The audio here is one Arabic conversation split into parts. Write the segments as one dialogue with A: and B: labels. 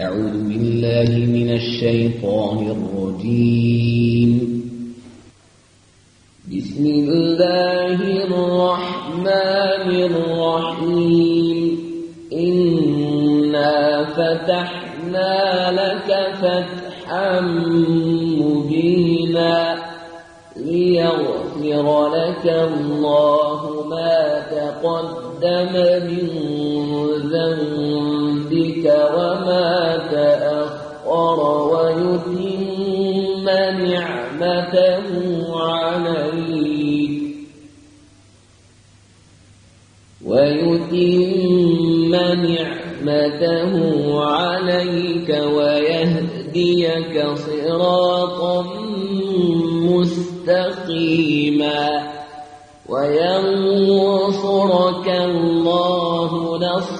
A: أعوذ بالله من الشيطان الرجيم. بسم الله الرحمن الرحيم. إنا فتحنا لك فتحا مبينا ليغفر لك الله ما تقدم من ذنبك وما تأخر ويتم نعمته عليك. ويتم نعمته عليك ويهديك صراطا مستقيما. وينصرك الله نصرا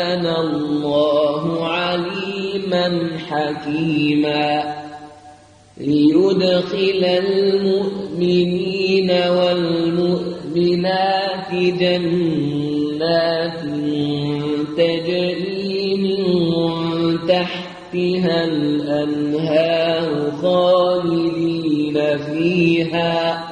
A: الله عليما حكيما ليدخل المؤمنين والمؤمنات جنات تجري من تحتها الأنهار خالدين فيها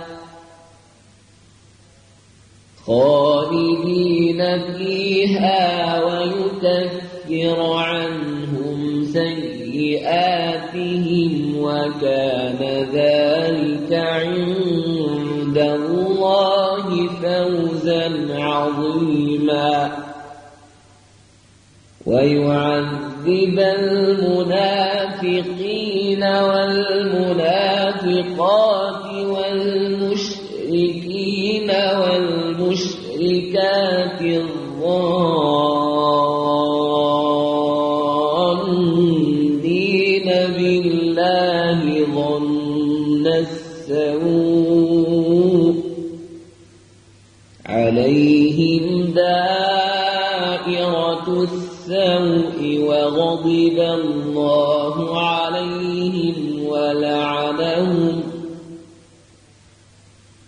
A: خالدين فيها ويكفر عنهم سيئاتهم وكان ذلك عند الله فوزا عظيما. ويعذب المنافقين والمنافقات وغضب الله عليهم ولعنهم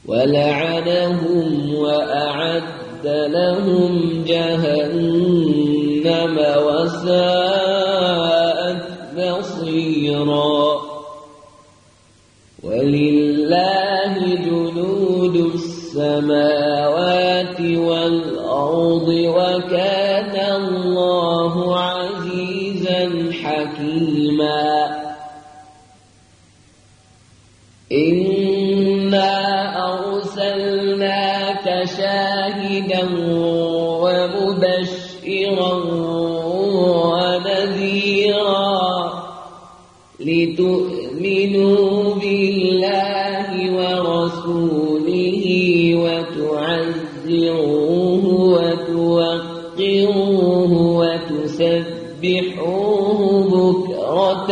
A: ولعنهم وأعد لهم جهنم وساءت مصيرا ولله جنود السماوات والأرض وكان ونذيرا لتؤمنوا بالله ورسوله وتعزروه وتوقروه وتسبحوه بكرة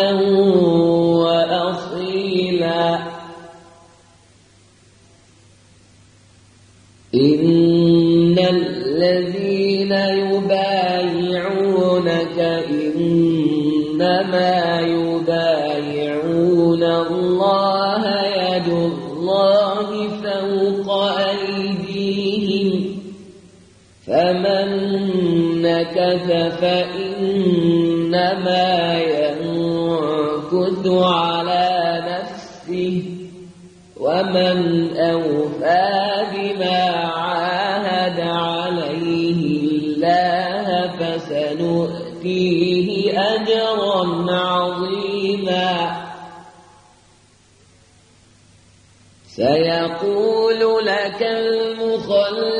A: يبايعون الله يد الله فوق أيديهم فمن نكث فإنما ينكث على نفسه ومن أوفى بما عاهد عليه الله فسنؤتيه أجرا عظيما سيقول لك المخلفون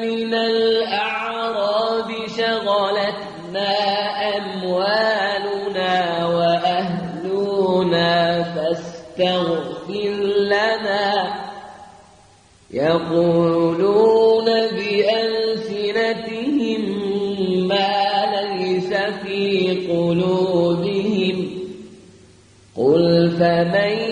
A: من الأعراب شغلتنا أموالنا وأهلنا فاستغفر لنا. يقولون بألسنتهم ما ليس في قلوبهم. قل فمن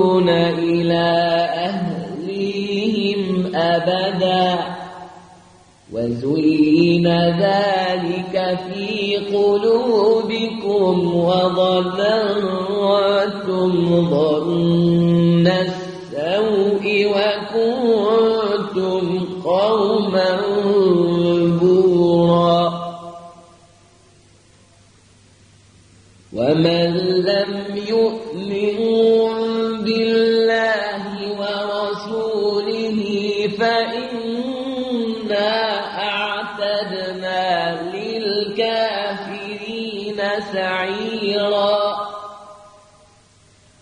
A: وزين ذلك في قلوبكم وظننتم ظن السوء وكنتم قوما للكافرين سعيرا.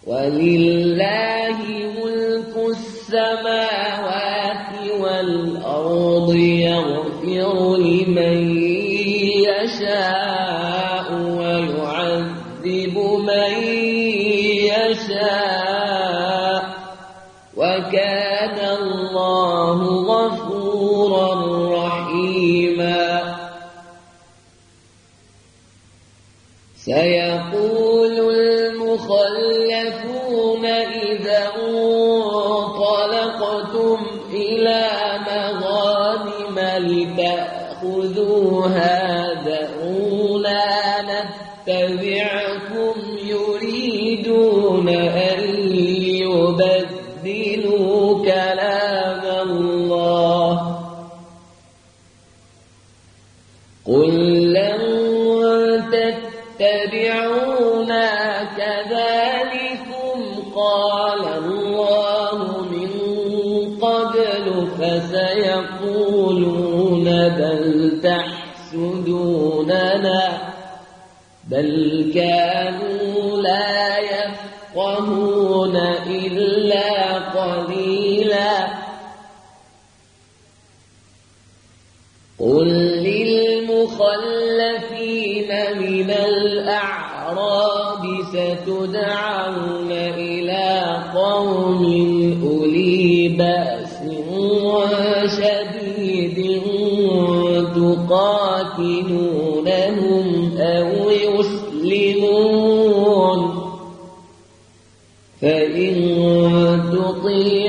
A: ولله ملك السماوات والأرض يغفر المخلفون إذا قبل فسيقولون بل تحسدوننا بل كانوا لا يفقهون إلا قليلا. قل للمخلفين من الأعراب ستدعون تقاتلونهم أو يسلمون فإن تطيعوا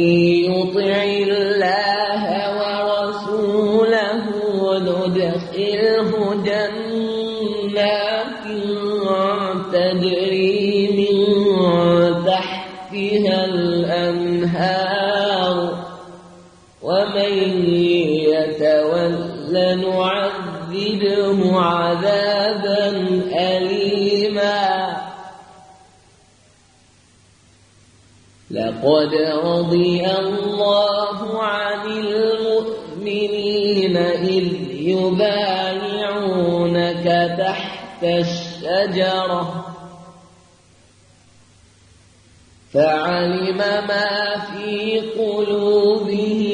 A: يتول نعذبه عذابا أليما. لقد رضي الله عن المؤمنين إذ يبايعونك تحت الشجرة. فعلم ما في قلوبهم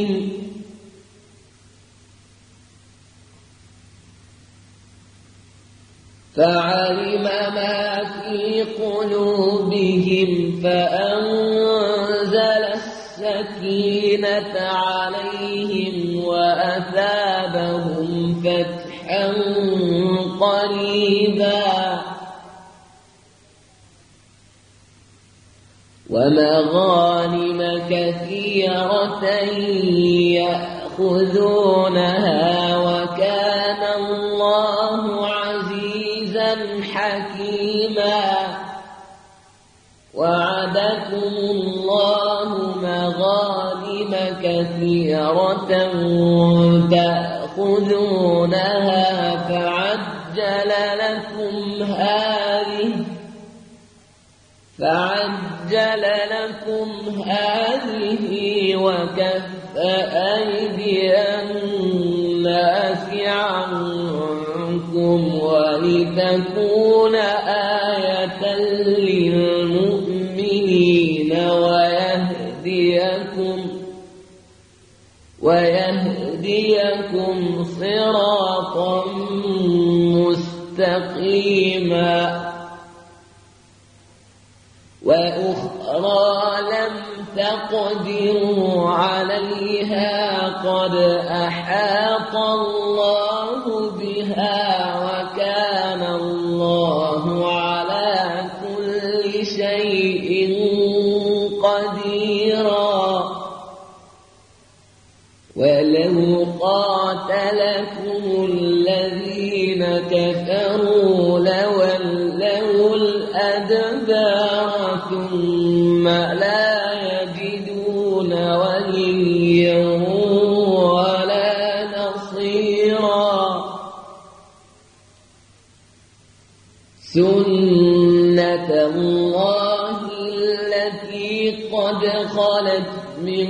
A: فعلم ما في قلوبهم فأنزل السكينة عليهم وأثابهم فتحا قريبا. ومغانم كثيرة يأخذونها وكان وعدكم الله مغانم كثيرة تأخذونها فعجل لكم هذه فعجل لكم هذه وكف أيدي الناس عنكم ولتكون آية ويهديكم ويهديكم صراطا مستقيما وأخرى لم تقدروا عليها قد أحاط الله كفروا لولوا الأدبار ثم لا يجدون وليا ولا نصيرا. سنة الله التي قد خلت من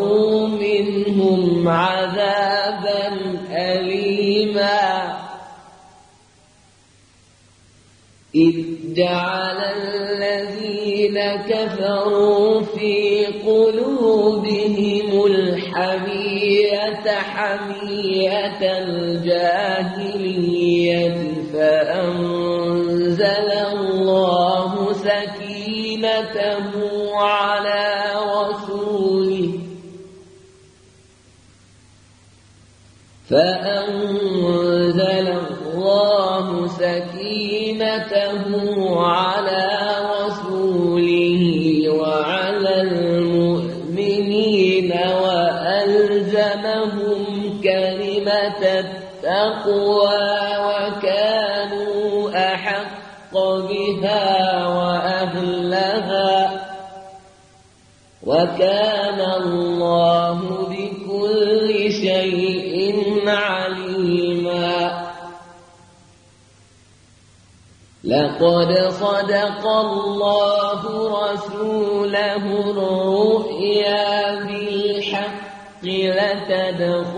A: عذابا أليما. إذ جعل الذين كفروا في قلوبهم الحمية حمية الجاهلية فأنزل فأنزل الله سكينته على رسوله وعلى المؤمنين وألزمهم كلمة التقوى وكانوا أحق بها وأهلها وكان لقد صدق الله رسوله الرؤيا بالحق لتدخلن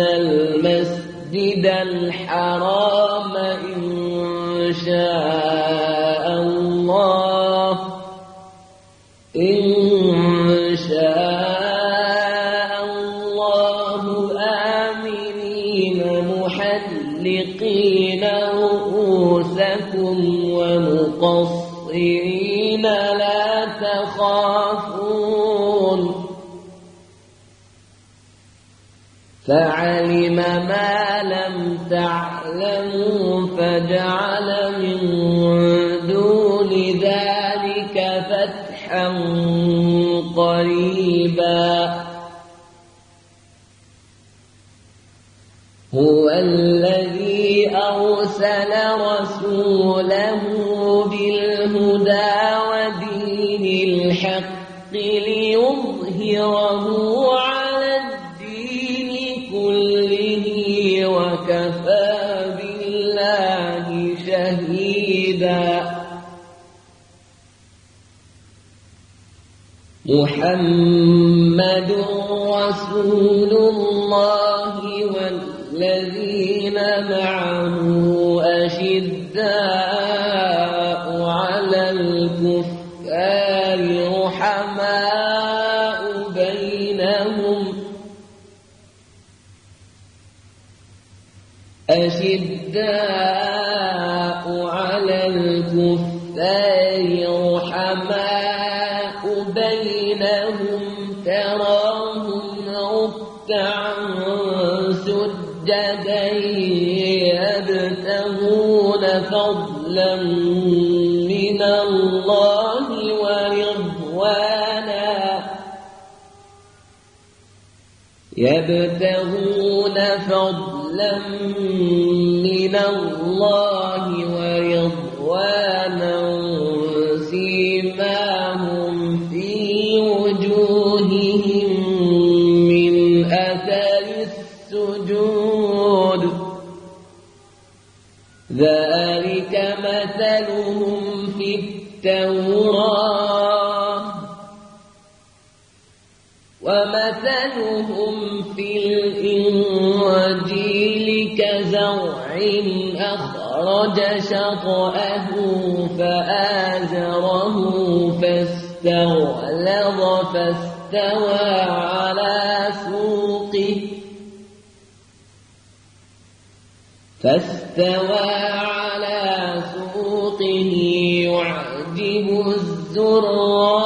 A: المسجد الحرام إن شاء فعلم ما لم تعلموا فجعل من دون ذلك فتحا قريبا. شهيدا. محمد رسول الله والذين معه أشداء. بينهم تراهم ركعا سجدا يبتغون فضلا من الله ورضوانا. يبتغون فضلا من الله أثر السجود. ذلك مثلهم في التوراة. ومثلهم في الإنجيل كزرع أخرج شطأه فآزره فاستغلظ فاستوى على فاستوى على سوقه يعجب الزراع